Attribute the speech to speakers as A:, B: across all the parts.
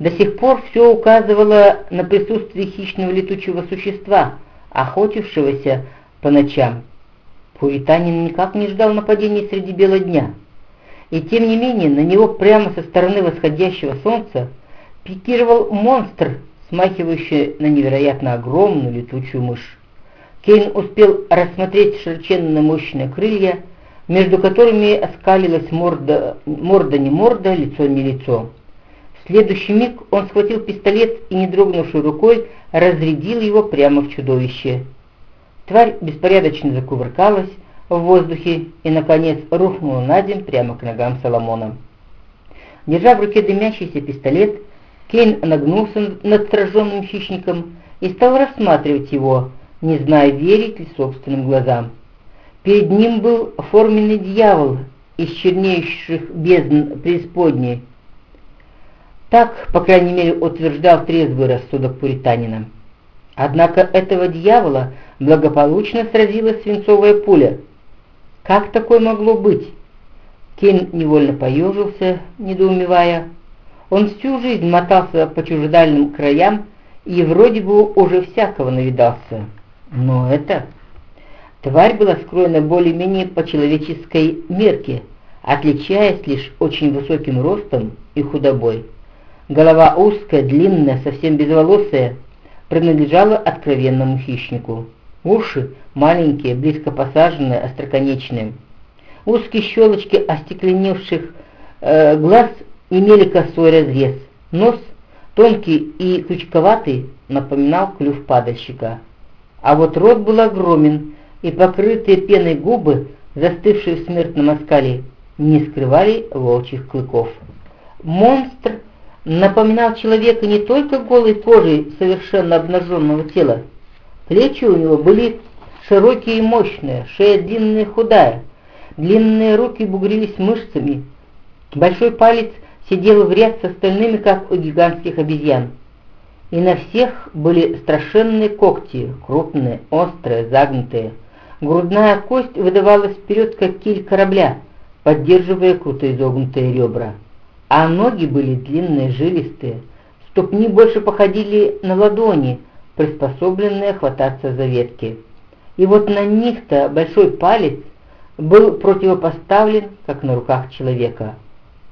A: До сих пор все указывало на присутствие хищного летучего существа, охотившегося по ночам. Пуританин никак не ждал нападения среди бела дня. И тем не менее на него прямо со стороны восходящего солнца пикировал монстр, смахивающий на невероятно огромную летучую мышь. Кейн успел рассмотреть широченные мощные крылья, между которыми оскалилась морда, морда не морда, лицо не лицо. Следующий миг он схватил пистолет и, не дрогнувшей рукой, разрядил его прямо в чудовище. Тварь беспорядочно закувыркалась в воздухе и, наконец, рухнула на землю прямо к ногам Соломона. Держа в руке дымящийся пистолет, Кейн нагнулся над сраженным хищником и стал рассматривать его, не зная, верить ли собственным глазам. Перед ним был форменный дьявол из чернейших бездн преисподней. Так, по крайней мере, утверждал трезвый рассудок пуританина. Однако этого дьявола благополучно сразила свинцовая пуля. Как такое могло быть? Кейн невольно поежился, недоумевая. Он всю жизнь мотался по чужедальным краям и вроде бы уже всякого навидался. Но это... Тварь была скроена более-менее по человеческой мерке, отличаясь лишь очень высоким ростом и худобой. Голова узкая, длинная, совсем безволосая, принадлежала откровенному хищнику. Уши маленькие, близко посаженные, остроконечные. Узкие щелочки остекленевших э, глаз имели косой разрез. Нос, тонкий и крючковатый, напоминал клюв падальщика а вот рот был огромен, и покрытые пеной губы, застывшие в смертном оскале, не скрывали волчьих клыков. Монстр напоминал человека не только голой кожей совершенно обнаженного тела. Плечи у него были широкие и мощные, шея длинная и худая, длинные руки бугрились мышцами, большой палец сидел в ряд с остальными, как у гигантских обезьян и на всех были страшенные когти, крупные, острые, загнутые. Грудная кость выдавалась вперед, как киль корабля, поддерживая круто изогнутые ребра. А ноги были длинные, жилистые, ступни больше походили на ладони, приспособленные хвататься за ветки. И вот на них-то большой палец был противопоставлен, как на руках человека.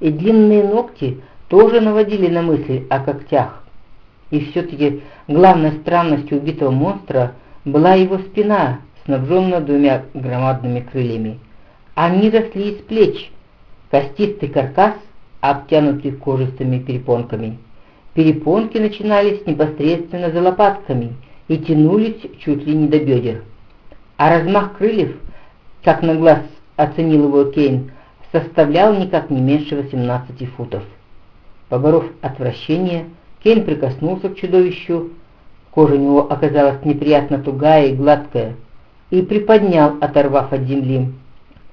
A: И длинные ногти тоже наводили на мысль о когтях. И все-таки главной странностью убитого монстра была его спина, снабженная двумя громадными крыльями. Они росли из плеч, костистый каркас, обтянутый кожистыми перепонками. Перепонки начинались непосредственно за лопатками и тянулись чуть ли не до бедер. А размах крыльев, как на глаз оценил его Кейн, составлял никак не меньше 18 футов. Поборов отвращение, Кейн прикоснулся к чудовищу, кожа у него оказалась неприятно тугая и гладкая, и приподнял, оторвав от земли.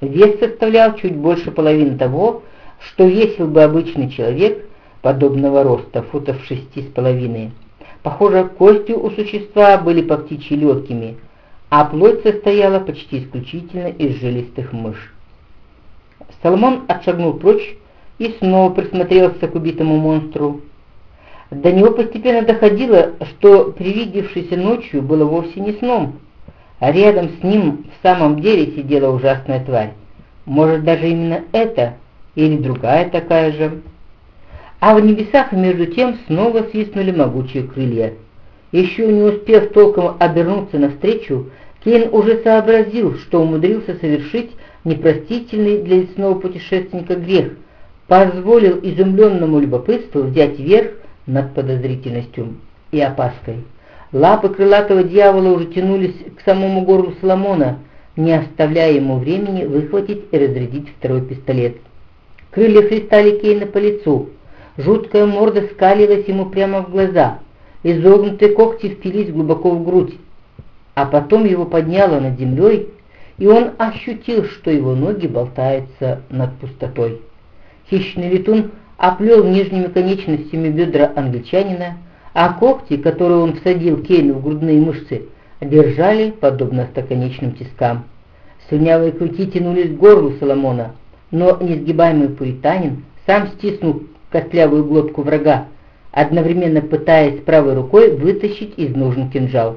A: Вес составлял чуть больше половины того, что весил бы обычный человек подобного роста, футов шести с половиной. Похоже, кости у существа были по птичьи легкими, а плоть состояла почти исключительно из жилистых мышь. Соломон отшагнул прочь и снова присмотрелся к убитому монстру. До него постепенно доходило, что привидевшийся ночью было вовсе не сном, а рядом с ним в самом деле сидела ужасная тварь. Может, даже именно это или другая такая же. А в небесах между тем снова свистнули могучие крылья. Еще не успев толком обернуться навстречу, Кейн уже сообразил, что умудрился совершить непростительный для лесного путешественника грех, позволил изумленному любопытству взять верх над подозрительностью и опаской. Лапы крылатого дьявола уже тянулись к самому горлу Соломона, не оставляя ему времени выхватить и разрядить второй пистолет. Крылья хлестали Кейна по лицу, жуткая морда скалилась ему прямо в глаза, изогнутые когти впились глубоко в грудь, а потом его подняло над землей, и он ощутил, что его ноги болтаются над пустотой. Хищный летун оплел нижними конечностями бедра англичанина, а когти, которые он всадил Кейну в грудные мышцы, держали, подобно стоконечным тискам. Слюнявые крюки тянулись к горлу Соломона, но несгибаемый пуританин сам стиснул костлявую глотку врага, одновременно пытаясь правой рукой вытащить из ножен кинжал.